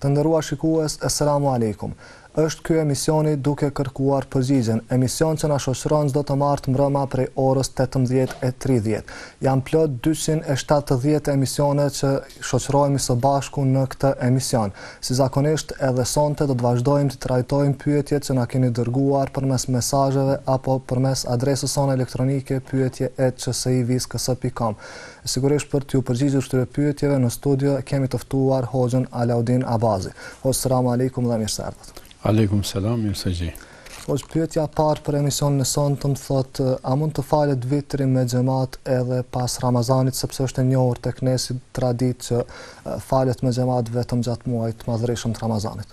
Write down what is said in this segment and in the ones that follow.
Të nderuar shikues, Eselamu Alejkum. Është ky emisioni Duke kërkuar përgjigjen, emision që na shoqëron çdo të martë mbrëma prej orës tetëmbëdhjetë e tridhjetë. Janë plot dyqind e shtatëdhjetë emisione që shoqërohemi së bashku në këtë emision. Si zakonisht, edhe sonte do të vazhdojmë të trajtojmë pyetjet që na keni dërguar përmes mesazheve apo përmes adresës sonë elektronike pyetje@csiviskës.com. Sigurisht për t'iu përgjigjur këtyre pyetjeve në studio e kemi të ftuar Hoxhën Alaudin Abazi. Hoxhë selam alejkum dhe mirë se erdhët. Alejkum selam, mirë se ju gjej. Hoxhë pyetja e parë për emisionin e sontëm thotë a mund të falet vitri me xhamat edhe pas Ramazanit sepse është e njohur tek ne si traditë që falet me xhamat vetëm gjatë muajit të madhërishëm të Ramazanit.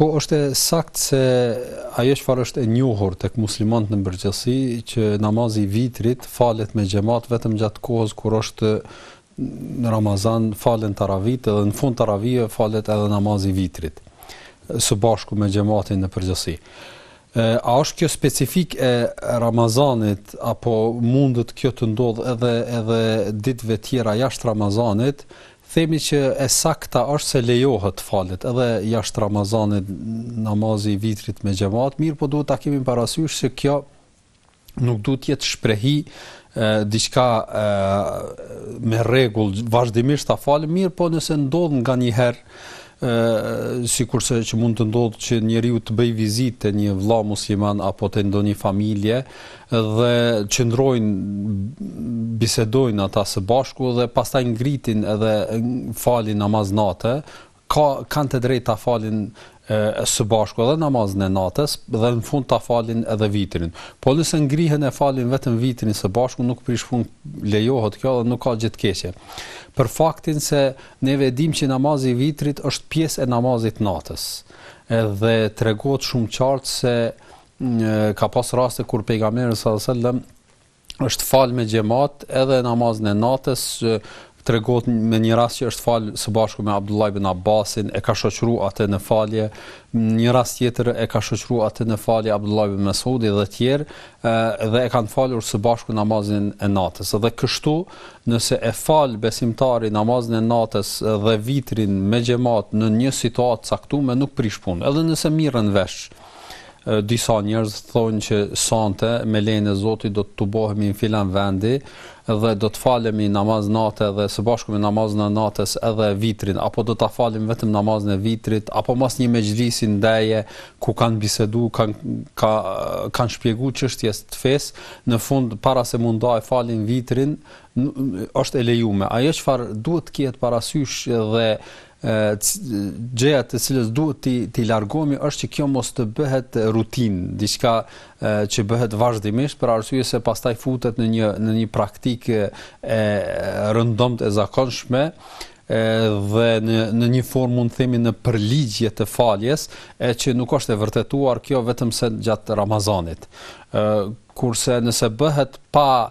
Po është e saktë se ajo çfarë është e njohur tek muslimanët në përgjithësi që namazi i vitrit falet me xhamat vetëm gjatë kohës kur është Ramazan falen taravit dhe në fund taravive falet edhe namazi i vitrit së bashku me xhamatin në përgjithësi. A është kjo specifik e Ramazanit apo mundet kjo të ndodhë edhe edhe ditëve tjera jashtë Ramazanit? Themi që e sakta është se lejohet të falet edhe jashtë Ramazanit namazi i vitrit me xhamat, mirëpo duhet ta kemi parasysh se kjo nuk duhet të jetë shprehi diçka me rregull vazhdimisht ta falë mirëpo nëse ndodh nganjëherë sikurse që mund të ndodhë që njeriu të bëjë vizitë te një vëlla musliman apo te ndonjë familje dhe qëndrojnë bisedojnë ata së bashku dhe pastaj ngritin edhe falin namaz nate ka kanë të drejtë ta falin së bashku edhe namazin e natës dhe në fund ta falin edhe vitrin. Po nëse ngrihen e falin vetëm vitrin së bashku nuk prish punë lejohet kjo dhe nuk ka gjë të keqe. Për faktin se Neve e dimë që namazi i vitrit është pjesë e namazit të natës. Edhe tregohet shumë qartë se ka pas raste kur pejgamberi sallallahu alajhi wasallam është fal me xhamat edhe namazin e natës tregohet me një rast që është fal së bashku me Abdullah ibn Abbasin e ka shoqru atë në falje një rast tjetër e ka shoqru atë në falje Abdullah ibn Mas'udi dhe të tjerë dhe e kanë falur së bashku namazin e natës dhe kështu Nëse e fal besimtari namazin e natës dhe vitrin me xhemat në një situatë të caktume, nuk prish punë, edhe nëse mirren vesh. Disa njerëz thonë që sonte me lejen e Zotit do të tubohemi në filan vendi dhe do të falemi namaz nate dhe së bashku me namazin e natës edhe vitrin, apo do ta falim vetëm namazin e vitrit, apo mas një mexhlisi ndeje ku kanë bisedu, kanë ka, kanë shpjegu çështjes të fesë, në fund, para se mandej e falin vitrin, është e lejume. Ajo çfarë duhet të kihet parasysh dhe gjëja të cilës duhet t'i t'i largohemi është që kjo mos të bëhet rutinë, diçka që bëhet vazhdimisht për arsye se pastaj futet në një në një praktikë e rëndomtë e zakonshme dhe në në një formë mund të themi në përligjje të faljes, e që nuk është e vërtetuar kjo vetëm se gjatë Ramazanit. ë kurse nëse bëhet pa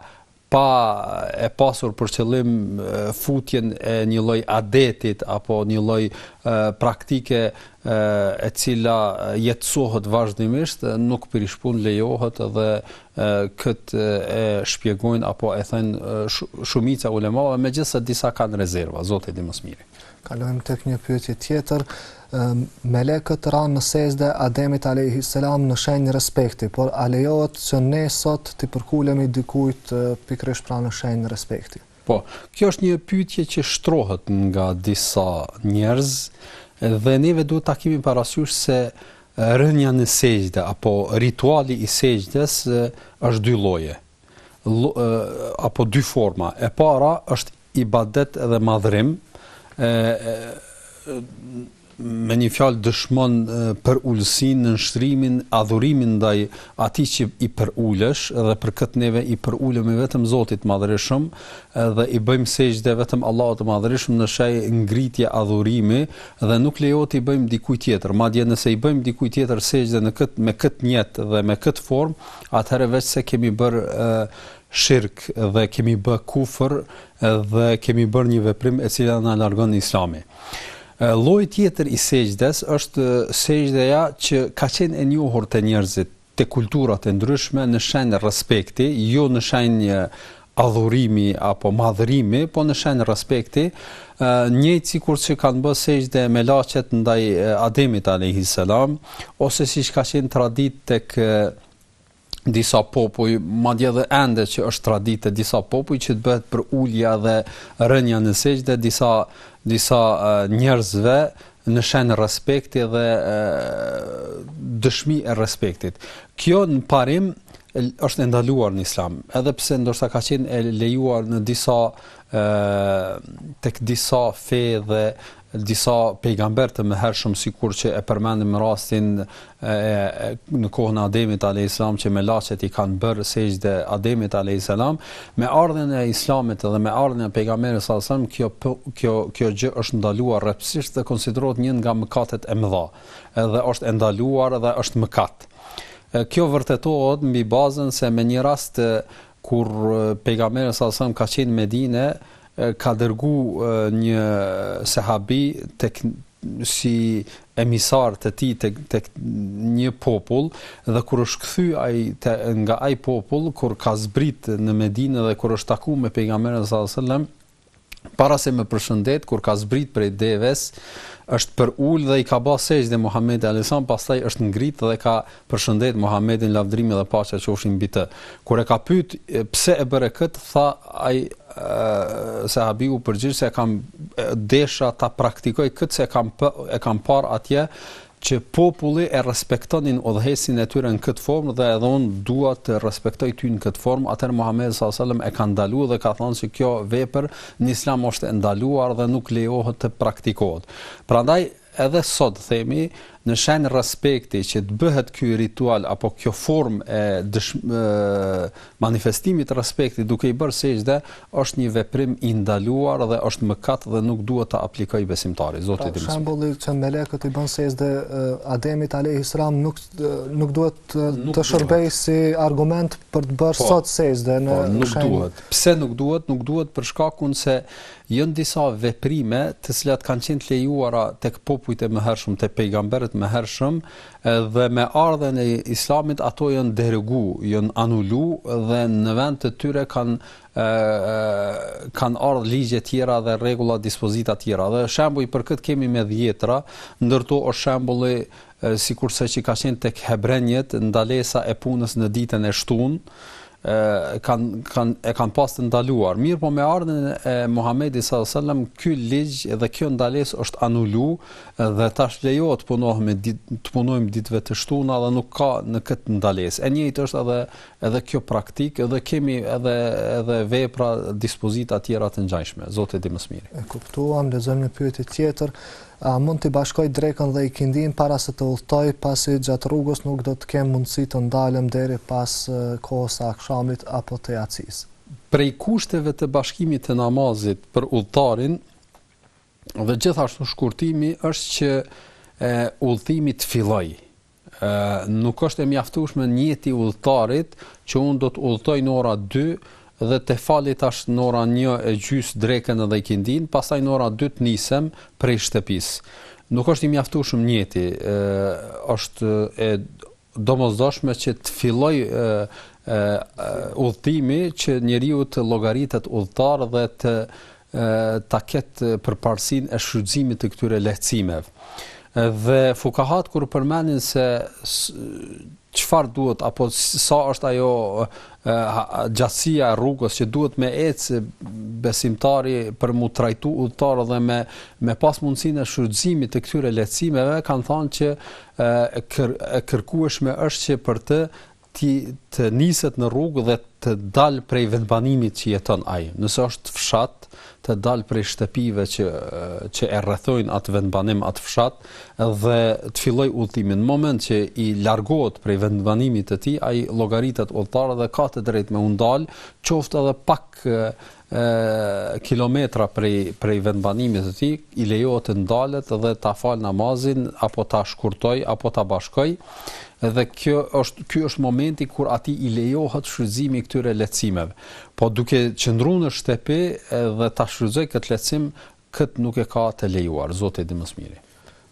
pa e pasur për qëllim futjen e një lloj adetit apo një lloj praktike e cila jetësohet vazhdimisht nuk prish punë lejohet dhe Kët e shpjegojnë apo e thonë shumica e ulemave, megjithëse disa kanë rezerva, Zoti e di më së miri. Kalojmë tek një pyetje tjetër. Melekët ranë në sexhde Ademit alejhi selam në shenjë respekti, por a lejohet që ne sot t'i përkulemi dikujt pikërisht pra në shenjë respekti? Po, kjo është një pyetje që shtrohet nga disa njerëz dhe neve duhet ta kemi parasysh se rënia në sexhde apo rituali i sexhdes është dy lloje apo dy forma. E para është ibadet dhe madhrim, ë me një fjalë dëshmon përulësinë, nënshtrimin, adhurimin ndaj Atij që i përulesh dhe për këtë neve i përulemi vetëm Zotit të Madhërishëm dhe i bëjmë sexhde vetëm Allahut të Madhërishëm në shenjë ngritje adhurimi dhe nuk lejohet i bëjmë dikujt tjetër, madje nëse i bëjmë dikujt tjetër sexhde në këtë me këtë nijet dhe me këtë formë, atëherë veç se kemi bërë shirk dhe kemi bë kufër dhe kemi bërë një veprim e cila na largon nga Islami. Lloji tjetër i sexhdes është sexhdeja që ka qenë e njohur te njerëzit te kulturat e ndryshme në shenjë respekti, jo në shenjë adhurimi apo madhërimi, po në shenjë respekti, njëjtë sikur që kanë bërë sexhde melaqet ndaj Ademit alayhis salam ose siç ka qenë traditë tek disa popuj, madje dhe ende që është traditë te disa popuj që të bëhet përulja dhe rënia në sexhde disa disa njerëzve në shenjë respekti dhe dëshmi e respektit. Kjo në parim është e ndaluar në Islam, edhe pse ndoshta ka qenë e lejuar në disa ë tek disa fe dhe disa pejgamber të mëhershëm sikur që e përmendëm rastin në kohën e Ademit alayhis salam që melaqet i kanë bërë sexhde Ademit alayhis salam me ardhjen e Islamit dhe me ardhjen e pejgamberit sallallahu alajhi kjo kjo kjo gjë është ndaluar rreptësisht dhe konsiderohet një nga mëkatet e mëdha edhe është e ndaluar dhe është mëkat kjo vërtetohet mbi bazën se me një rast kur pejgamberi sallallahu alajhi salam ka qenë në Medinë ka dërgu një sehabi tek si emisar të tij tek, tek një popull dhe kur është kthy ai, të, nga ai popull kur ka zbrit në Medinë dhe kur është taku me pejgamberin sallallahu alajhi wasallam para se me përshëndet kur ka zbrit prej deves është përul dhe i ka ba sexhde Muhamedit alayhis salam pastaj është ngrit dhe ka përshëndet Muhamedin lavdërimi dhe paqja qofshin mbi të. Kur e ka pyet pse e bëre kët, tha ai sahabi u përgjigj se kam desha ta praktikoj këtë se kam e kam parë atje që populli e respektonin udhëheqësin e tyre në këtë formë dhe edhe unë dua të respektoj ty në këtë formë. Atëherë Muhamedi sallallahu alajhi wasallam e ka ndaluar dhe ka thënë se kjo vepër në Islam është e ndaluar dhe nuk lejohet të praktikohet. Prandaj Edhe sot themi, në shenjë respekti që të bëhet ky ritual apo kjo formë e manifestimit të respektit duke i bërë sexhde, është një veprim i ndaluar dhe është mëkat dhe nuk duhet ta aplikojë besimtari. Zoti di më së miri. Shembulli që melekët i bënë sexhde Ademit alayhis salam nuk nuk duhet të shërbejë si argument për të bërë po, sot sexhde në po, nuk duhet. Pse nuk duhet? Nuk duhet për shkakun se Janë disa veprime të cilat kanë qenë të lejuara tek popujt e mëhershëm, te pejgamberët mëhershëm dhe me ardhjen e Islamit ato janë derogu, janë anulu dhe në vend të tyre kanë kanë ardh ligje tjera dhe rregulla dispozita tjera dhe shembuj për këtë kemi me dhjetra ndër to është shembulli sikurse që ka qenë tek hebrenjët ndalesa e punës në ditën e shtunë e kanë kanë e kanë pas të ndaluar. Mirëpo me ardhjen e Muhamedit sallallahu alajhi wasallam ky ligj dhe kjo ndalesë është anulu dhe tash lejohet të punohemi të punojmë ditëve të shtuna dhe nuk ka në këtë ndalesë. E njëjtë është edhe edhe kjo praktikë dhe kemi edhe edhe vepra, dispozita të tjera të ngjashme. Zoti di më së miri. E kuptuam, lexojmë një pyetje tjetër. A mund t'i bashkoj drekën dhe ikindin para se të udhëtoj, pasi gjatë rrugës nuk do të kem mundësi të ndalem deri pas kohës së akshamit apo të jacisë? Prej kushteve të bashkimit të namazit për udhëtarin dhe gjithashtu shkurtimi është që udhëtimi të fillojë. Nuk është e mjaftueshme njeti udhëtarit që unë do të udhëtoj në ora 2 dhe ta fali tash në ora 1 e gjys drekën edhe ikindin, pastaj në ora 2 të nisem prej shtëpisë. Nuk është i mjaftueshëm njeti, ë është e domosdoshme që të filloj ë ë udhëtimi që njeriu të llogaritet udhëtar dhe të ta ketë përparësinë e shfrytëzimit të këtyre lehtësimeve. Dhe fukahat kur përmendin se çfarë duhet apo sa është ajo gjatësia e rrugës që duhet me ecë besimtari për m'u trajtu udhëtar dhe me me pas mundësinë e shfrytëzimit të këtyre lehtësimeve kanë thënë që e, kër, e kërkueshme është që për të ai të niset në rrugë dhe të dal prej vendbanimit që jeton ai. Nëse është fshat, të dal prej shtëpive që që e rrethojnë atë vendbanim, atë fshat dhe të filloj udhëtimin. Në moment që ai largohet prej vendbanimit të tij, ai llogaritet udhëtar dhe ka të drejtë me u ndal, qoftë edhe pak kilometra prej prej vendbanimit të tij i lejohet të ndalet dhe ta fal namazin apo ta shkurtoj apo ta bashkoj dhe kjo është ky është momenti kur atij i lejohet shfrytëzimi i këtyre lehtësimeve. Po duke qëndru në shtëpi dhe ta shfrytëzoj këtë lehtësim Këtë nuk e ka të lejuar, Zoti e di më së miri.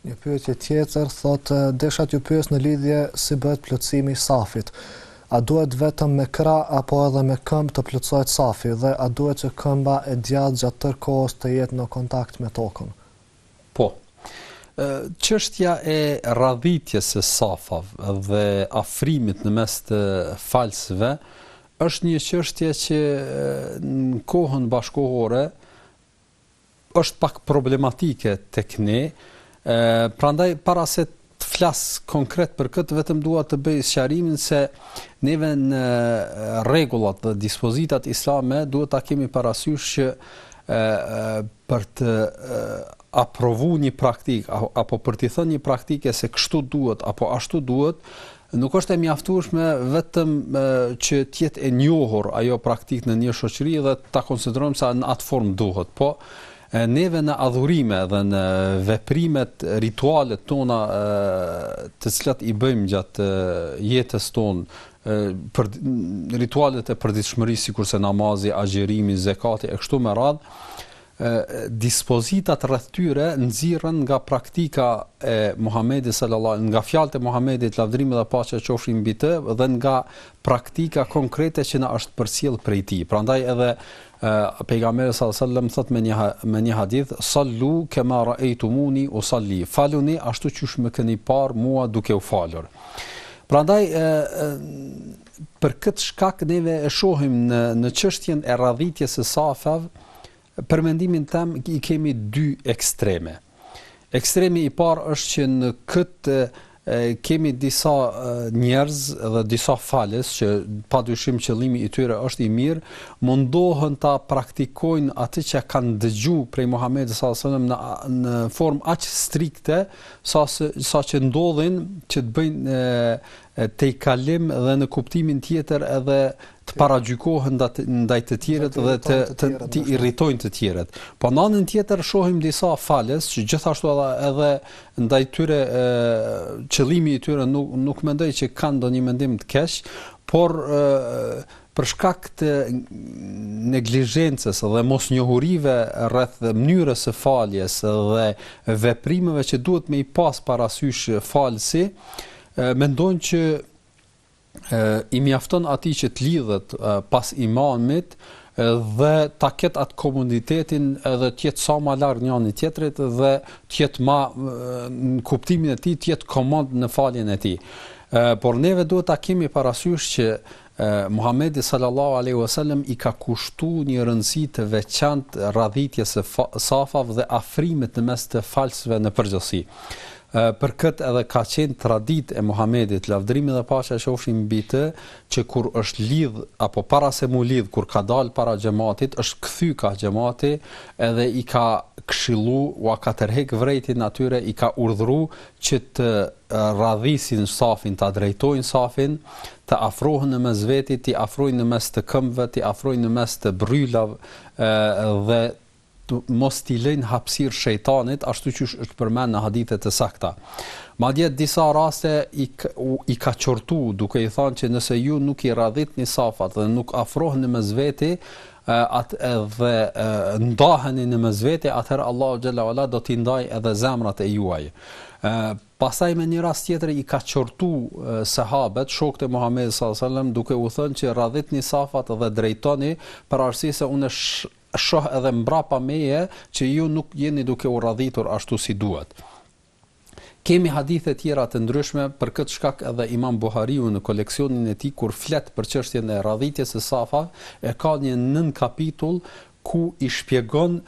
Një pyetje tjetër thotë desha t'ju pyes në lidhje si bëhet plotësimi i safit. A duhet vetëm me krah apo edhe me këmbë të plotësohet safi dhe a duhet që këmba e djathtë gjatë tërë kohës të jetë në kontakt me tokën? Po. Çështja e radhitjes së safave dhe afrimit në mes të falësve është një çështje që në kohën bashkëkohore është pak problematike tek ne, prandaj para se të flas konkret për këtë, vetëm dua të bëj sqarimin se neve në rregullat dhe dispozitat islame duhet ta kemi parasysh që për të aprovu një praktik apo për t'i thënë një praktike se kështu duhet apo ashtu duhet Nuk është e mjaftueshme vetëm që të jetë e njohur ajo praktikë në një shoqëri dhe ta konsiderojmë se në atë formë duhet, po neve në adhurime dhe në veprimet, ritualet tona të cilat i bëjmë gjatë jetës tonë për ritualet e përditshmërisë sikurse namazi, agjërimi, zekati e kështu me radhë dispozitat rreth tyre nxirren nga praktika e Muhamedit sallallahu alaihi nga fjalët e Muhamedit lavdërimi dhe paqja qofshin mbi të dhe nga praktika konkrete që na është përcjell prej tij. Prandaj edhe pejgamberi sallallahu alaihi wasallam thotë me një me një hadith sallu kama raitumuni usalli faluni ashtu siç më keni parë mua duke u falur. Prandaj e, e për këtë shkak neve e shohim në në çështjen e radhitjes së safave Për mendimin tem i kemi dy ekstreme. Ekstremi i parë është që në këtë kemi disa njerëz dhe disa falës që pa dyshim qëllimi i tyre është i mirë, mundohen ta praktikojnë atë që kanë dëgju prej Muhamedit s.a.s. në, në formë aq strikte sa, sa që ndodhin që të bëjnë e, tejkalim dhe në kuptimin tjetër edhe të paragjykohen ndaj të tjerët dhe të të të irritojnë të tjerët. Po në anën tjetër shohim disa falës që gjithashtu edhe edhe ndaj tyre e, qëllimi i tyre nuk nuk mendoj që kanë ndonjë mendim të keq, por e, për shkak të neglizhencës dhe mosnjohurive rreth mënyrës së faljes dhe veprimeve që duhet me i pas parasysh falësi, Mendojnë që i mjafton atij që të lidhet pas imamit dhe ta ketë atë komoditetin edhe të jetë sa ma larg njani-tjetrit dhe të jetë ma në kuptimin e tij të jetë komod në faljen e tij. Por neve duhet ta kemi parasysh që Muhamedi sallallahu alaihi wasallam i ka kushtu një rëndësi të veçantë radhitjes së safave dhe afrimit në mes të falësve në përgjithësi. Për këtë edhe ka qenë traditë e Muhamedit, lavdërimi dhe paqja qofshin mbi të, që kur është lidh apo para se m'u lidh kur ka dalë para xhamatit, është kthy ka xhamati, edhe i ka këshillu, ua ka tërhek vrejtjen atyre, i ka urdhëru që të radhisin safin, ta drejtojnë safin, të afrohen në mes veti, t'i afrojnë në mes të këmbëve, t'i afrojnë në mes të brylave dhe mos t'i lënë hapësirë shejtanit, ashtu që është përmend në hadithe të sakta. Madje disa raste i i ka qortu duke i thënë që nëse ju nuk i radhitni safat dhe nuk afroheni mes veti, atë edhe ndaheni në mes veti, atëherë Allahu xhel-le ue ala do t'i ndaj edhe zemrat e juaj. Ë pastaj me një rast tjetër i ka qortu sahabët, shokët e Muhamedit sallallahu alajhi wasallam, duke u thënë që radhitni safat dhe drejtoni për arsye se unë e shoh edhe mbrapa meje që ju nuk jeni duke u radhitur ashtu si duhet. Kemi hadithe tjera të ndryshme për këtë shkak edhe Imam Buhariu në koleksionin e tij kur flet për çështjen e radhitjes së safave e ka një nënkapitull ku i shpjegon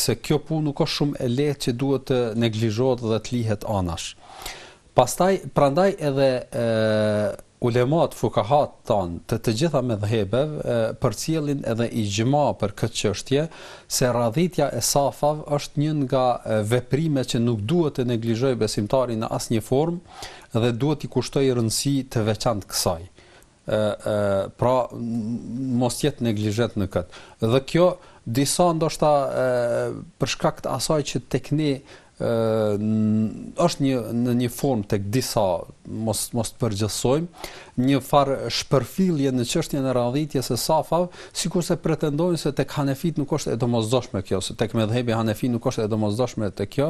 se kjo punë nuk është shumë e lehtë që duhet të neglizhohet dhe të lihet anash. Pastaj, prandaj edhe ulemat, fukahat tanë, të të gjitha medhhebeve, përcjellin edhe ixhma për këtë çështje, se radhitja e safav është një nga veprimet që nuk duhet të neglizhojë besimtari në asnjë formë dhe duhet t'i kushtojë rëndësi të veçantë kësaj. pra mos jetë neglizhent në këtë. Dhe kjo disa ndoshta për shkak të asaj që tek ne është një në një formë tek disa mos mos të përgjithësojmë një far shpërfillje në çështjen e radhitjes së safav, sikurse pretendojnë se tek hanefit nuk është e domosdoshme kjo, se tek medhhebi hanefi nuk është e domosdoshme tek kjo,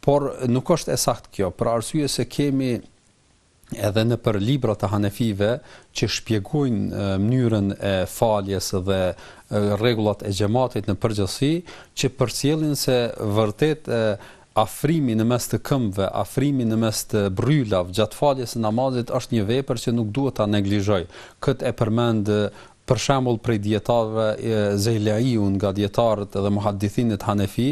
por nuk është e saktë kjo, për arsye se kemi edhe nëpër libra të hanefive që shpjegojnë mënyrën e faljes dhe rregullat e xhematit në përgjithësi që përcjellin se vërtet afrimi në mes të këmbëve, afrimi në mes të brylave gjatë faljes së namazit është një vepër që nuk duhet ta neglizhojë. Këtë e përmend Për shembull prej dijetarëve Zejleiu nga dijetarët dhe muhaddithinët hanefi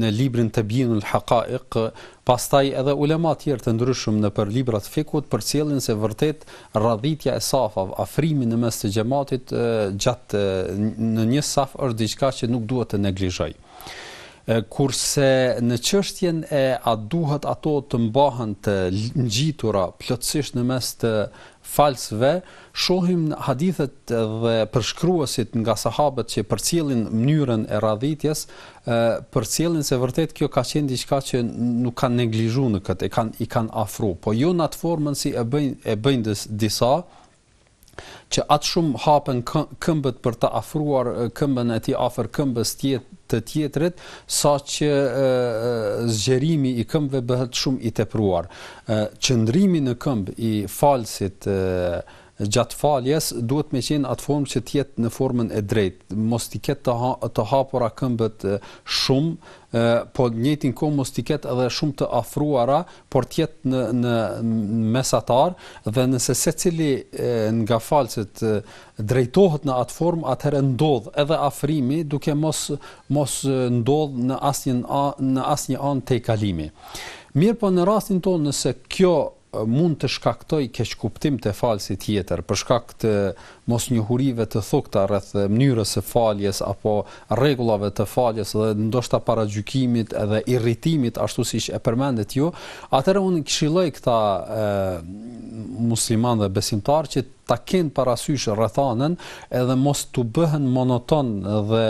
në librin Tebjinul Hakaik, pastaj edhe ulema tjerë të ndryshëm nëpër libra të fikhut përcjellin se vërtet radhitja e safav, afrimi në mes të xhematit gjatë në një saf është diçka që nuk duhet të neglizhojë. Kurse në çështjen e a duhet ato të mbahen të ngjitura plotësisht në mes të falësve, shohim hadithet dhe përshkruesit nga sahabët që përcjellin mënyrën e radhitjes, ë përcjellin se vërtet kjo ka qenë diçka që nuk kanë neglizhuar në këtë, e kanë i kanë afru, po jo në atë formën si e bëjnë e bëjnë disa që atë shumë hapen këmbët për të afruar këmbën e tij afër këmbës tjetë të tjetrit, sa që zgjerimi i këmbëve bëhet shumë i tepruar. Qëndrimi në këmbë i falësit gjatë faljes duhet me qenë atë formë që të jetë në formën e drejtë, mos t'i ketë të hapura këmbët shumë, po në njëjtin kohë mos t'i ketë edhe shumë të afruara, por të jetë në në mesatar dhe nëse secili nga falësit drejtohet në atë formë atëherë ndodh edhe afrimi duke mos mos ndodh në asnjë në asnjë anë tejkalimi. Mirëpo në rastin tonë nëse kjo mund të shkaktoj keqkuptim te falësi tjetër për shkak të mosnjohurive të thukta rreth mënyrës së faljes apo rregullave të faljes dhe ndoshta paragjykimit edhe irritimit ashtu siç e përmendët ju, atëherë unë këshilloj këta musliman dhe besimtar që ta kenë parasysh rrethanën edhe mos t'u bëhen monoton dhe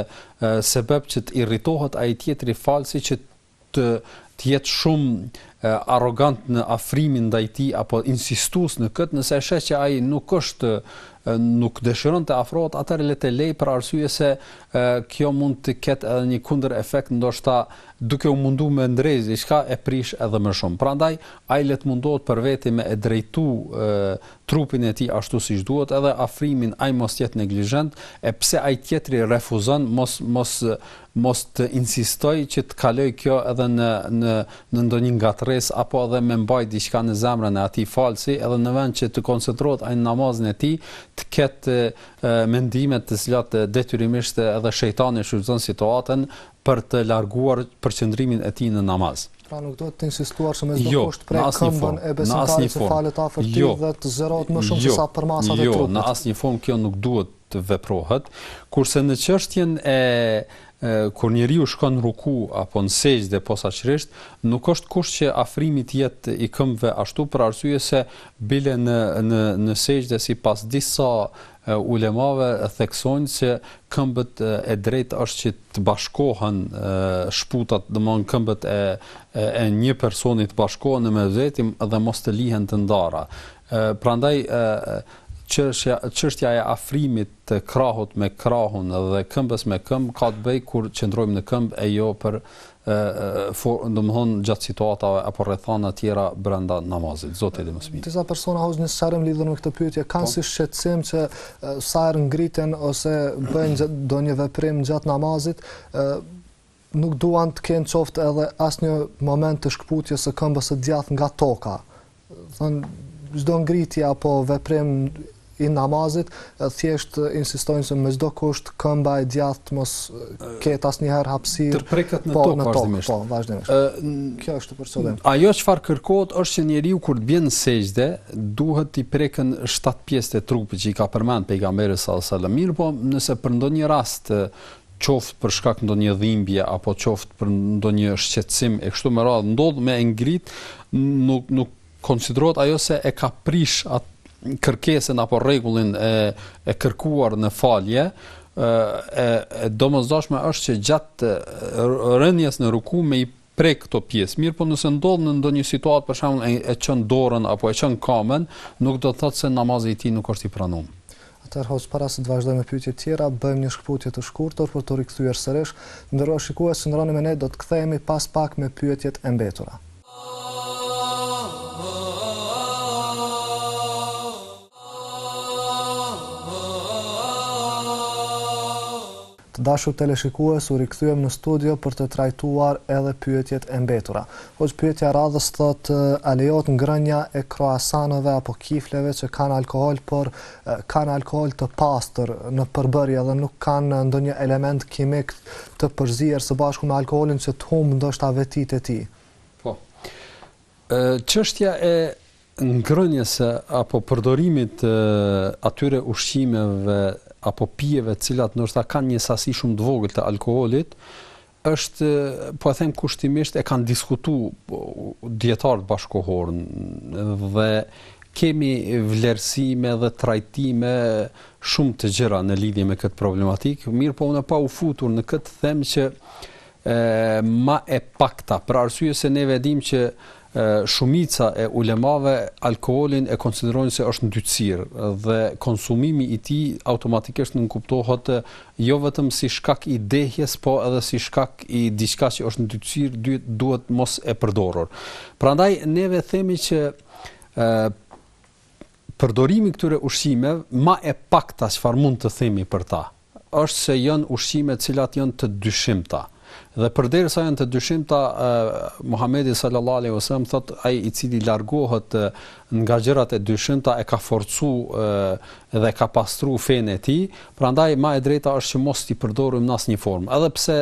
sebeb që të irritohet ai tjetri falësi që të të jetë shumë arrogant në afrimin ndaj tij apo insistues në këtë, nëse e sheh që ai nuk është nuk dëshiron të afrohet, atëherë le ta lej për arsye se e, kjo mund të ketë edhe një kundërefekt, ndoshta duke u mundu me ndreq diçka e prish edhe më shumë. Prandaj ai le të mundohet për vete me e drejtu e, trupin e tij ashtu siç duhet edhe afrimin ai mos të jet neglizhent e pse ai tjetri refuzon mos mos mos të insistoj që të kaloj kjo edhe në në në ndonjë ngatërresë apo edhe me mbaj diçka në zemrën e atij falsi edhe në vend që të koncentrohet ai në namazin e tij të ketë mendime të cilat detyrimisht edhe shejtani shfrytëzon situatën për të larguar përqendrimin e tij në namaz. Pra nuk duhet të insistuar që me çdo kusht të prek këmbën e besimtarit që falet afër tij dhe të zgjerohet më shumë sesa përmasat e trupit. Jo, në asnjë formë kjo nuk duhet të veprohet. Kurse në çështjen e kur njeriu shkon në ruku apo në sexhde posaçërisht, nuk është kusht që afrimi të jetë i këmbëve ashtu për arsye se bile në në në sexhde sipas disa e ulemave theksojnë se këmbët e drejtë është që të bashkohen shputat, domethënë këmbët e e një personi të bashkohen në mes veti dhe mos të lihen të ndara. Prandaj çështja çështja e afrimit të krahut me krahun dhe këmbës me këmbë ka të bëjë kur qëndrojmë në këmbë e jo për for domthon gjatë situatave apo rrethana të tjera brenda namazit zoti e di më së miri disa persona hoxh një sqarim lidhur me këtë pyetje kanë po. si shqetësim që sa herë ngriten ose bëjnë ndonjë veprim gjatë namazit nuk duan të kenë qoftë edhe asnjë moment të shkputjes së këmbës së djathtë nga toka Thënë, çdo ngritje apo veprim i namazit, thjesht insistojnë se me çdo kusht këmba e djathtë të mos ketë asnjëherë hapsirë. Të prekët në po, tokë, vazhdimisht. Po, vazhdimisht. Kjo është për qëllim. Ajo çfarë kërkohet është që njeriu kur të bjen në sexhde, duhet t'i prekën shtatë pjesët e trupit që i ka përmend pejgamberi a.s. Mirëpo, nëse për ndonjë rast qoftë për shkak ndonjë dhimbje apo qoftë për ndonjë shqetësim e kështu me radhë ndodh me e ngrit nuk nuk konsiderohet ajo se e ka prish atë kërkesën apo rregullin e kërkuar në falje e domosdoshme është që gjatë rënies në ruku me i prek këto pjesë. Mirëpo nëse ndodh në ndonjë situatë, për shembull, e, e çon dorën apo e çon kamën, nuk do të thotë se namazi i tij nuk është i pranuar. Atëherë hoxhë para se të vazhdojmë me pyetjet e tjera, bëjmë një shkëputje të shkurtër për t'u rikthyer sërish. Të nderuar shikues, qëndroni me ne, do të kthehemi pas pak me pyetjet e mbetura. Të dashur teleshikues, u rikthyem në studio për të trajtuar edhe pyetjet e mbetura. Hoxhë, pyetja e radhës thotë, a lejohet ngrënia e kroasanëve apo kifleve që kanë alkool, por kanë alkool të pastër në përbërje dhe nuk kanë ndonjë element kimik të përzier së bashku me alkoolin që të humb ndoshta vetitë e tij? Po. Çështja e ngrënies apo përdorimit të atyre ushqimeve apo pijeve të cilat ndoshta kanë një sasi shumë të vogël të alkoolit, është po e them kushtimisht e kanë diskutuar po, dijetarët bashkëkohorë dhe kemi vlerësime dhe trajtime shumë të gjëra në lidhje me këtë problematikë, mirëpo unë pa u futur në këtë them që e, ma e pakta, për arsye se ne e dimë që Shumica e ulemave alkoolin e konsiderojnë se është ndytësirë dhe konsumimi i tij automatikisht nënkuptohet jo vetëm si shkak i dehjes, po edhe si shkak i diçka që është ndytësirë duhet mos e përdorur. Prandaj neve themi që Përdorimi i këtyre ushqimeve, ma e pakta çfarë mund të themi për ta, është se janë ushqime të cilat janë të dyshimta. Dhe përderisa janë të dyshimta, Muhamedi sallallahu alejhi ve sellem thotë ai i cili largohet nga gjërat e dyshimta e ka forcu dhe e ka pastru fenë e tij, Prandaj ma e drejta është që mos t'i përdorim në asnjë formë. Edhe pse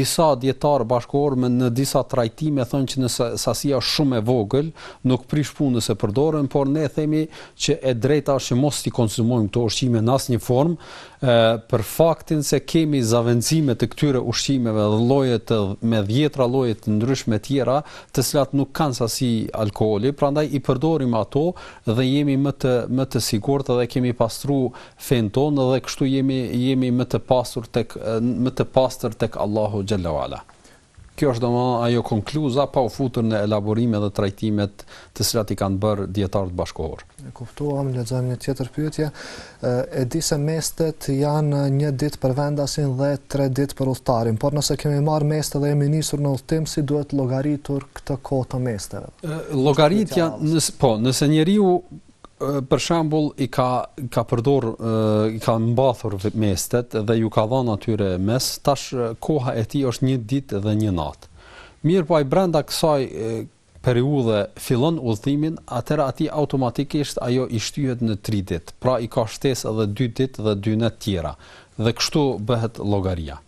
disa dijetarë bashkëkohorë në disa trajtime thonë që nëse sasia është shumë e vogël, nuk prish punë nëse përdoren, por ne themi që e drejta është që mos t'i konsumojmë këto ushqime në asnjë formë, e, për faktin se kemi zëvendësime të këtyre ushqimeve dhe lloje të me dhjetra lloje të ndryshme tjera, të cilat nuk kanë sasi alkooli, prandaj i përdorim ato dhe jemi më të më të sigurt dhe kemi pastruar fenë tonë dhe kështu jemi jemi më të pasur tek më të pastër tek Allahu xhelle ue ala. Kjo është domethënë ajo konkluza pa u futur në elaborime dhe trajtimet të cilat i kanë bërë dijetarët bashkëkohorë. E kuptuam, lexojmë një tjetër pyetje. E di se mestet janë një ditë për vendasin dhe tre ditë për udhëtarin, por nëse kemi marrë meste dhe jemi nisur në udhëtim, si duhet llogaritur këtë kohë të mesteve? Llogaritja, po, nëse njeriu për shembull i ka ka përdorë i ka mbathur mestet dhe u ka dhënë atyre mes'h tash koha e tij është një ditë dhe një natë mirëpo ai brenda kësaj periudhe fillon udhëtimin atëherë atij automatikisht ajo i shtyhet në 3 ditë pra i ka shtesë edhe 2 ditë dhe 2 net tjera dhe kështu bëhet llogaria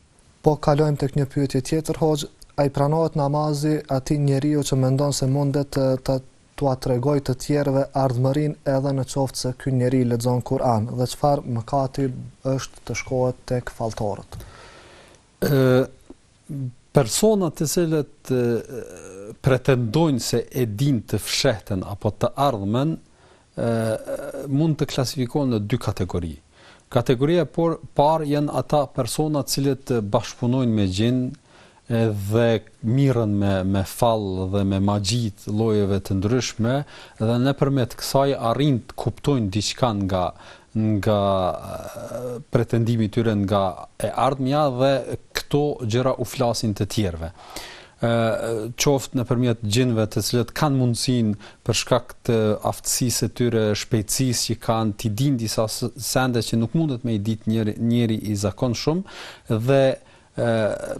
po kalojmë tek një pyetje tjetër hoxhë a i pranohet namazi atij njeriu që mendon se mundet të t'ua tregojë të tjerëve ardhmërinë edhe në qoftë se ky njeri lexon Kur'an dhe çfarë mëkati është të shkohet tek falltorët. Ë personat të cilët pretendojnë se e dinë të fshehtën apo të ardhmen ë mund të klasifikohen në dy kategori. Kategoria e parë janë ata persona të cilët bashkëpunojnë me xhin, dhe mirren me me fall dhe me magji të llojeve të ndryshme dhe nëpërmjet kësaj arrijnë të kuptojnë diçka nga nga pretendimi i tyre nga e ardhmja dhe këto gjëra u flasin të tjerëve qoftë nëpërmjet xhinëve të cilët kanë mundësinë për shkak të aftësisë së tyre, shpejtësisë që kanë, t'i dinë disa sende që nuk mundet me i ditë njeri, njeri i zakonshëm, dhe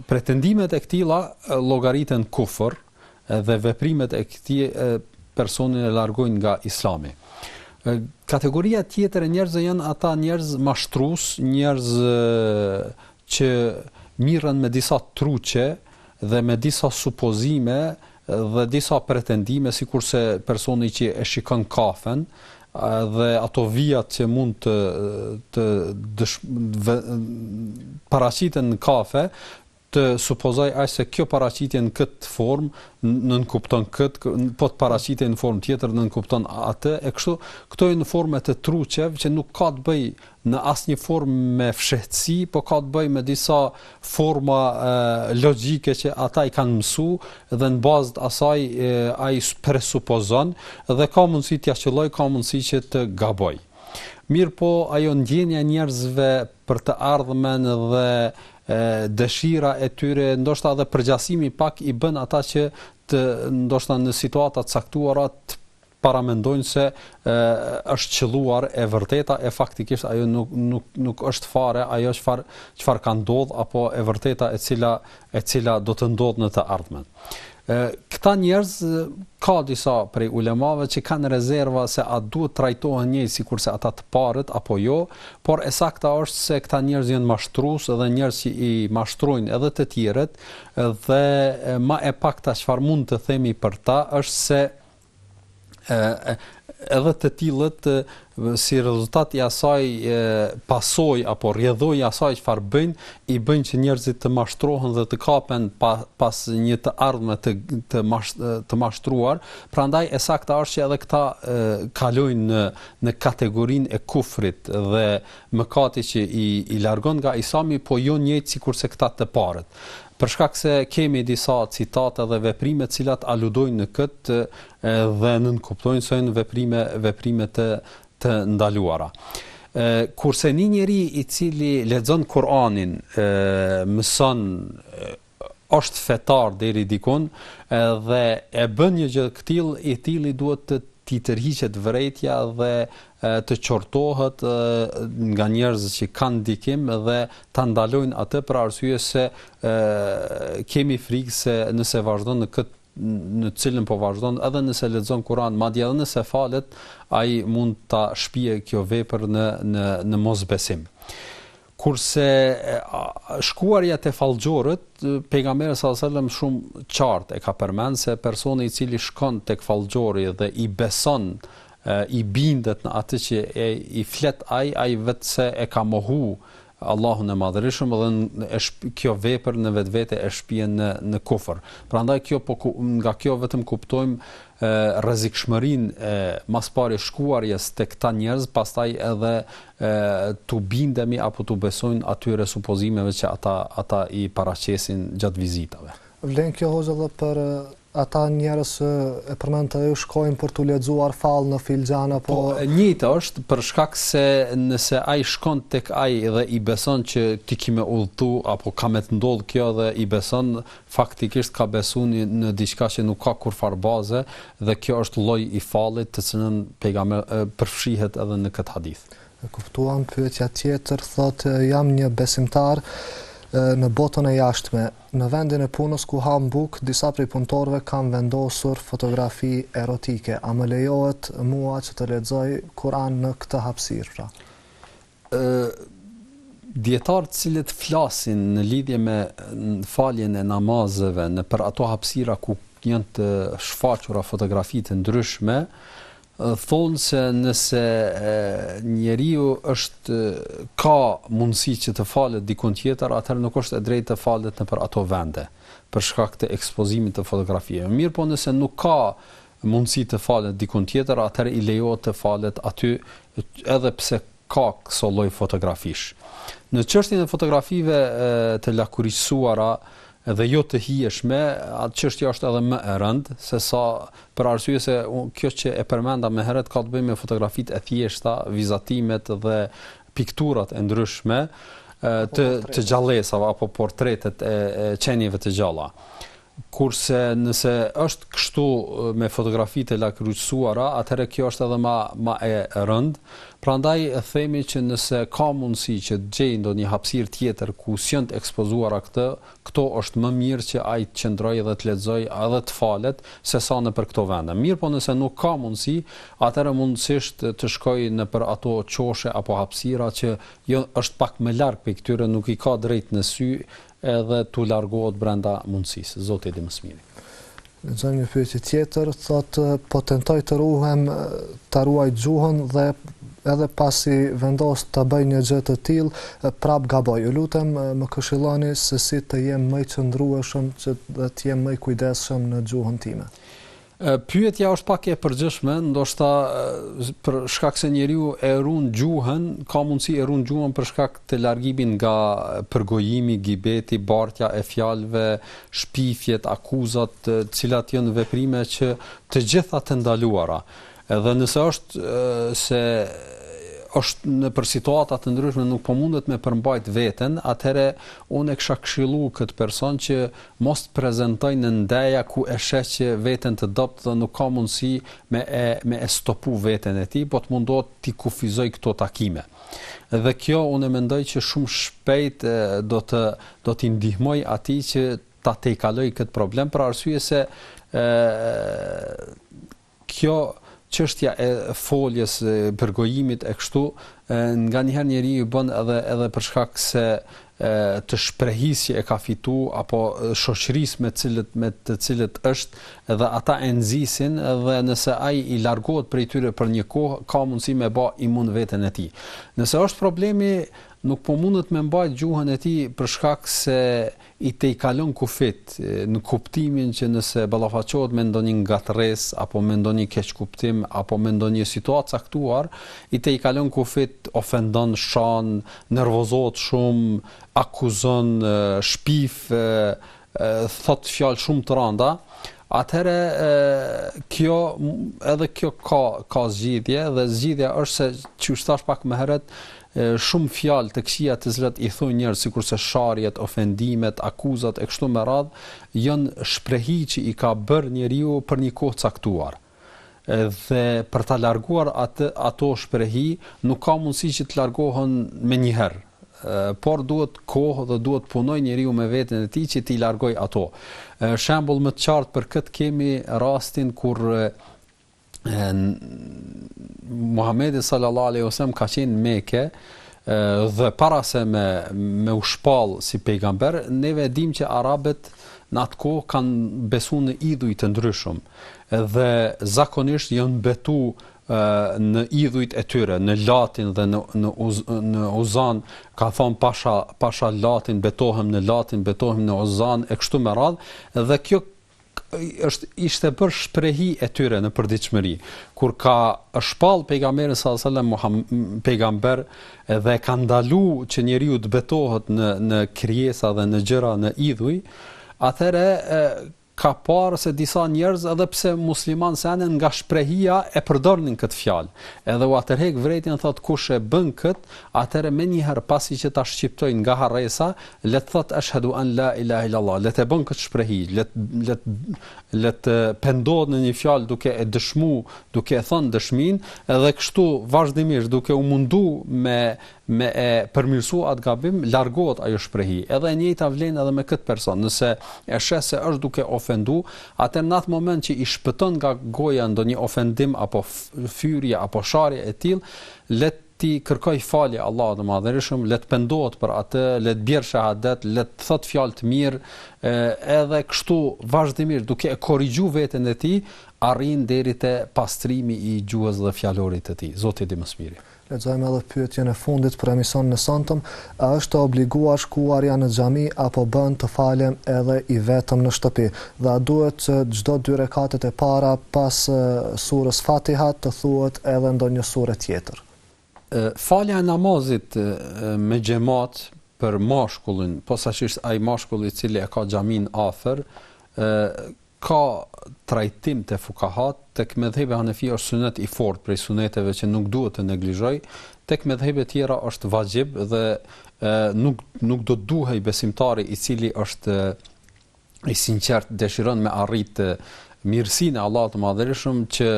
Pretendimet e këtilla llogariten kufër dhe veprimet e këtij personi e largojnë nga Islami. Kategoria tjetër e njerëzve janë ata njerëz mashtrues, njerëz që mirren me disa truqe dhe me disa supozime dhe disa pretendime sikurse personi që e shikon kafen dhe ato vijat që mund të të paraqiten në kafe të supozojë ai se kjo paraqitje në këtë formë nënkupton kët po të paraqitej në formë tjetër nënkupton atë e kështu këto janë në formë të truqeve që nuk ka të bëjë në asnjë formë me fshehtësi, po ka të bëjë me disa forma logjike që ata i kanë mësu dhe në bazë të asaj ai presupozon dhe ka mundësi t'ia qëllojë, ka mundësi që të gabojë. Mirëpo, ajo ndjenja e njerëzve për të ardhmen dhe e, dëshira e tyre, ndoshta edhe përgjasimi pak i bën ata që të, ndoshta në situata të caktuara të, paramendojnë se është qëlluar e vërteta e faktikisht ajo nuk nuk nuk është fare ajo çfarë çfarë ka ndodhur apo e vërteta e cila e cila do të ndodhë në të ardhmen. Ë këta njerëz ka disa prej ulemave që kanë rezerva se a duhet trajtohen njëjtë sikurse ata të parët apo jo, por e sakta është se këta njerëz janë mashtrus edhe njerëz që i mashtrojnë edhe të tjerët dhe ma e pakta çfarë mund të themi për ta është se edhe të tillët si rezultat i asaj pasoj apo rrjedhojë i asaj çfarë bëjnë, i bëjnë që njerëzit të mashtrohen dhe të kapen pa, pas një të ardhme të të, masht, të mashtruar. Prandaj e saktë është që edhe këta e, kalojnë në në kategorinë e kufrit dhe mëkati që i i largon nga Islami, po jo njëjtë sikurse këta të parët. Për shkak se kemi disa citate dhe veprime të cilat aludojnë në këtë dhe nënkuptojnë se janë veprime veprime të të ndaluara. Ë kurse një njeri i cili lexon Kur'anin, ë mëson është fetar deri dikun dhe e bën një gjë të tillë, i tili duhet të t'i tërhiqet vërejtja dhe të qortohet nga njerëzit që kanë ndikim dhe ta ndalojnë atë për arsye se kemi frikë se nëse vazhdon në këtë në cilën po vazhdon edhe nëse lexon Kur'an, madje edhe nëse falet, ai mund ta shpie kjo vepër në në në mosbesim. Kurse shkuarja te fallxhorët, pejgamberi sallallahu alajhi wasallam shumë qartë e ka përmend se personi i cili shkon tek fallxhori dhe i beson i bindet në atë që e, i flet ai, ai vetëm se e ka mohu Allahun e Madhërishëm dhe e shp, kjo vepër në vetvete e shpien në në kufër. Prandaj kjo po nga kjo vetëm kuptojmë rrezikshmërinë e ma s'pari shkuarjes tek këta njerëz, pastaj edhe t'u bindemi apo t'u besojmë atyre supozimeve që ata ata i paraqesin gjatë vizitave. Vlen kjo hoxhë dhe për ata njerëz që e përmendët ju shkojnë për t'u lexuar fal në filxhan apo Po e njëjta është për shkak se nëse ai shkon tek ai dhe i beson që ti ki me udhëtu apo ka me të ndodhë kjo dhe i beson faktikisht ka besu një në diçka që nuk ka kurrfarë baze dhe kjo është lloj i fallit të cilën pejgamber përfshihet edhe në këtë hadith. E kuptuam pyetja tjetër thotë jam një besimtar në botën e jashtme në vendin e punës ku ham bukë disa prej punëtorëve kanë vendosur fotografi erotike a më lejohet mua që të lexoj Kur'an në këtë hapësirë pra Dijetarë të cilët flasin në lidhje me faljen e namazeve nëpër ato hapësira ku janë të shfaqura fotografi të ndryshme, thonë se nëse njeriu është ka mundësi që të falet dikun tjetër, atëherë nuk është e drejtë të falet nëpër ato vende për shkak të ekspozimit të fotografive. Mirëpo nëse nuk ka mundësi të falet dikund tjetër, atëherë i lejohet të falet aty edhe pse ka kësolloj fotografish. Në çështjen e fotografive të lakuriqësuara dhe jo të hijeshme, atëherë çështja është edhe më e rëndë sesa për arsye se kjo që e përmenda më herët ka të bëjë me fotografitë e thjeshta, vizatimet dhe pikturat e ndryshme të të gjallesave apo portretet e, e qenieve të gjalla. Kurse nëse është kështu me fotografitë e lakuriqësuara, atëherë kjo është edhe më më e rëndë. Prandaj themi që nëse ka mundësi që të gjejë ndonjë hapësirë tjetër ku s'janë të ekspozuara këtë, këto është më mirë që ai të qëndrojë dhe të lexojë edhe të falet, sesa nëpër këto vende. Mirëpo nëse nuk ka mundësi, atëherë mundësisht të shkojë nëpër ato qoshe apo hapësira që jo është pak më larg prej këtyre, nuk i ka drejt në sy edhe t'u largohet brenda mundësisë, zoti e di më së miri. Lexojmë një pyetje tjetër, thotë po tentoj të ruhem, ta ruaj gjuhën dhe edhe pasi vendos të bëj një gjë të tillë, prap gaboj. Ju lutem, më këshilloni se si të jem më i qëndrueshëm që të jem më i kujdesshëm në gjuhën time. Pyetja është pak e përgjithshme, ndoshta për shkak se njeriu e ruan gjuhën, ka mundësi e ruan gjuhën për shkak të largimit nga përgojimi, gibeti, bartja e fjalëve, shpifjet, akuzat, të cilat janë veprime që të gjitha të ndaluara. Edhe nëse është se është nëpër situata të ndryshme nuk po mundet me përmbajt veten, atëherë unë e kisha këshilluar këtë person që Mos të prezentojë në ndeja ku e sheh që veten të dobët dhe nuk ka mundësi me e me e stopu veten e tij po të mundohet t'i kufizojë këto takime dhe kjo unë e mendoj që shumë shpejt do të do t'i ndihmojë atij që ta tejkalojë këtë problem për arsye se e Kjo çështja e foljes e përgojimit e kështu nganjëherë njeriu i bën edhe edhe për shkak se të shprehisë që e ka fitu apo shoqërisë me cilët me të cilët është dhe ata e nxisin dhe nëse ai i largohet prej tyre për një kohë ka mundësi me bë imun veten e tij. Nëse është problemi nuk po mundet me mbajt gjuhën e tij për shkak se i tejkalon kufijt, në kuptimin që nëse ballafaqohet me ndonjë ngatërresë apo me ndonjë keqkuptim apo me ndonjë situatë të caktuar, i tejkalon kufijt, ofendon, shan, nervozohet shumë, akuzon, shpif, thotë fjalë shumë të rënda, atëherë kjo edhe kjo ka ka zgjidhje dhe zgjidhja është se qysh thash pak më herët, Shumë fjalë të këqija të cilat i thonë njerëz sikurse sharjet, ofendimet, akuzat e kështu me radhë janë shprehi që i ka bërë njeriu për një kohë të caktuar dhe për ta larguar atë ato shprehi nuk ka mundësi që të largohen menjëherë por duhet kohë dhe duhet t'punoj njeriu me veten e tij që t'i largoj ato. Shembull më të qartë për këtë kemi rastin kur Muhamedi sallallahu alaihi wasallam ka qenë në Mekë dhe para se me me u shpall si pejgamber, neve e dim që arabët në atë kohë kanë besu në idhuj të ndryshëm dhe zakonisht janë betu në idhujt e tyre, në Latin dhe në në uz, në Uzan, kanë thon Pasha Pasha Latin betohem në Latin, betohem në Uzan e kështu me radh, dhe kjo është ishte bërë shprehi e tyre në përditshmëri kur ka shpall pejgamberin sallallahu alajhi wasallam pejgamber dhe ka ndalu që njeriu të betohet në në krijesa dhe në gjëra në idhuj atëherë ka parë se disa njerëz edhe pse musliman se anë nga shprehia e përdornin këtë fjalë. Edhe ua tërheq vërejtjen thot kush e bën kët, atëherë menjëherë pasi që ta shqiptojnë nga harresa, Le të thotë Eshhedu an la ilahe illallah, le ta bën këtë shprehi, le le le të pendohet në një fjalë duke e dëshmu, duke e thënë dëshminë, edhe kështu vazhdimisht duke u mundu me me e përmirësu atë gabim, largohet ajo shprehi. Edhe e njëjta vlen edhe me këtë person. Nëse e sheh se është duke ofendu, atëherë në atë moment që i shpëton nga goja ndonjë ofendim apo fyrje apo sharje e tillë, le T'i kërkoj falje Allahut të Madhërishëm, le të pendohet për atë, le të bjerë shehadet, le të thotë fjalë të mirë, e, edhe kështu vazhdimisht duke e korrigju veten e tij, arrin deri te pastrimi i gjuhës dhe fjalorit të tij. Zoti e di më së miri. Lexojmë edhe pyetjen e fundit për emisionin e sontëm. A është e obliguar shkuarja në xhami apo bën të falem edhe i vetëm në shtëpi? Dhe a duhet që çdo dy rekatet e para pas surës Fatiha të thuhet edhe ndonjë sure tjetër? Falja e namazit me xhemat për mashkullin, posaçërisht ai mashkull i cili e ka xhaminë afër, Ka trajtim te fukahat, tek medhhebi hanefi është sunet i fortë prej suneteve që nuk duhet të neglizhohen, tek medhhebet tjera është vaxhib dhe nuk nuk do të duhej besimtari i cili është i sinqertë dëshiron me arritë mirësinë e Allahut të Madhërishëm që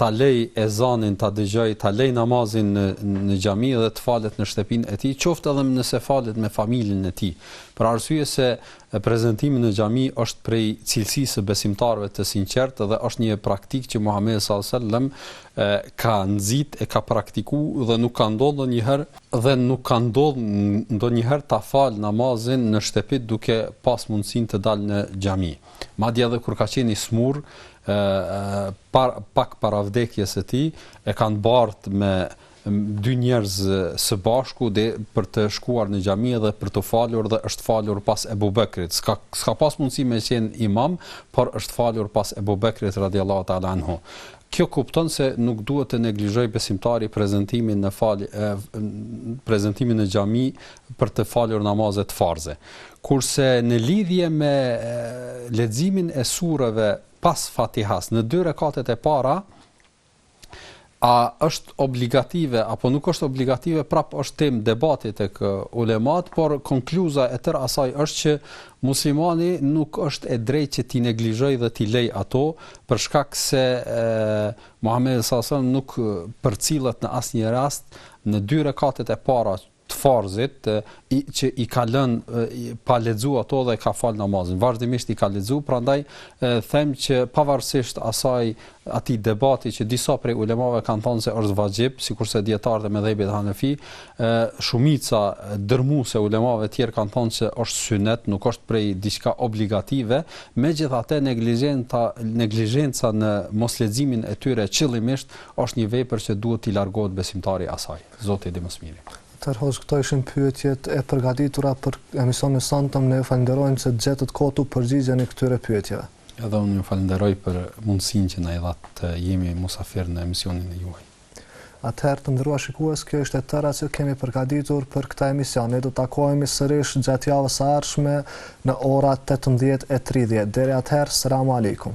ta lejë ezanin ta dëgjojë, ta lejë namazin në në xhami dhe të falet në shtëpinë e tij, qoftë edhe nëse falet me familjen e tij. Për arsye se E prezentimi në xhami është prej cilësisë së besimtarëve të sinqertë dhe është një praktikë që Muhamedi sallallahu alejhi ve sellem e ka nxit e ka praktiku dhe nuk ka ndodhë ndonjëherë dhe nuk ka ndodhë ndonjëherë ta falë namazin në shtëpi duke pasë mundësinë të dalë në xhami. Madje edhe kur ka qenë i smurë e, e pak para vdekjes së tij e kanë bartë me dy njerëz së bashku dhe për të shkuar në xhami dhe për t'u falur dhe është falur pas Ebu Bekrit. S'ka, s'ka pas mundësi me qenë imam, por është falur pas Ebu Bekrit radiallahu ta'ala anhu. Kjo kupton se nuk duhet të neglizhojë besimtari prezentimin në fali, e, prezentimin në xhami për të falur namazet farze. Kurse në lidhje me leximin e sureve pas Fatihas në dy rekatet e para, A është obligative apo nuk është obligative, prapë është temë debati tek ulemat, por konkluza e tërë asaj është që muslimani nuk është e drejtë që t'i neglizhojë dhe t'i lejë ato, për shkak se Muhamedi sallallahu alejhi ve sellem nuk përcillet në asnjë rast në dy rekatet e para të farzit që i ka lënë pa lexu ato dhe ka fal namazin vazhdimisht i ka lexu prandaj them që pavarësisht asaj atij debati që disa prej ulemave kanë thënë se është vaxhib sikurse dijetarët e medhhebit hanefi shumica dërmuese e ulemave të tjerë kanë thënë se është synet nuk është prej diçka obligative megjithatë neglizhenca neglizhenca në mosleximin e tyre qëllimisht është një vepër që duhet t'i largohet besimtari asaj Zoti e di më së miri. Atëherë hoxhë, këto ishin pyetjet e përgatitura për emisionin e sontëm. Ne ju falënderojmë që gjetët kohë t'u përgjigjeni këtyre pyetjeve. Edhe unë ju falënderoj për mundësinë që na i dhatë të jemi musafirë në emisionin e juaj. Atëherë të nderuar shikues, kjo ishte e tëra që kemi përgatitur për këtë emision. Ne do të takohemi sërish gjatë javës së ardhshme në ora 18:30. Deri atëherë, selamu alejkum.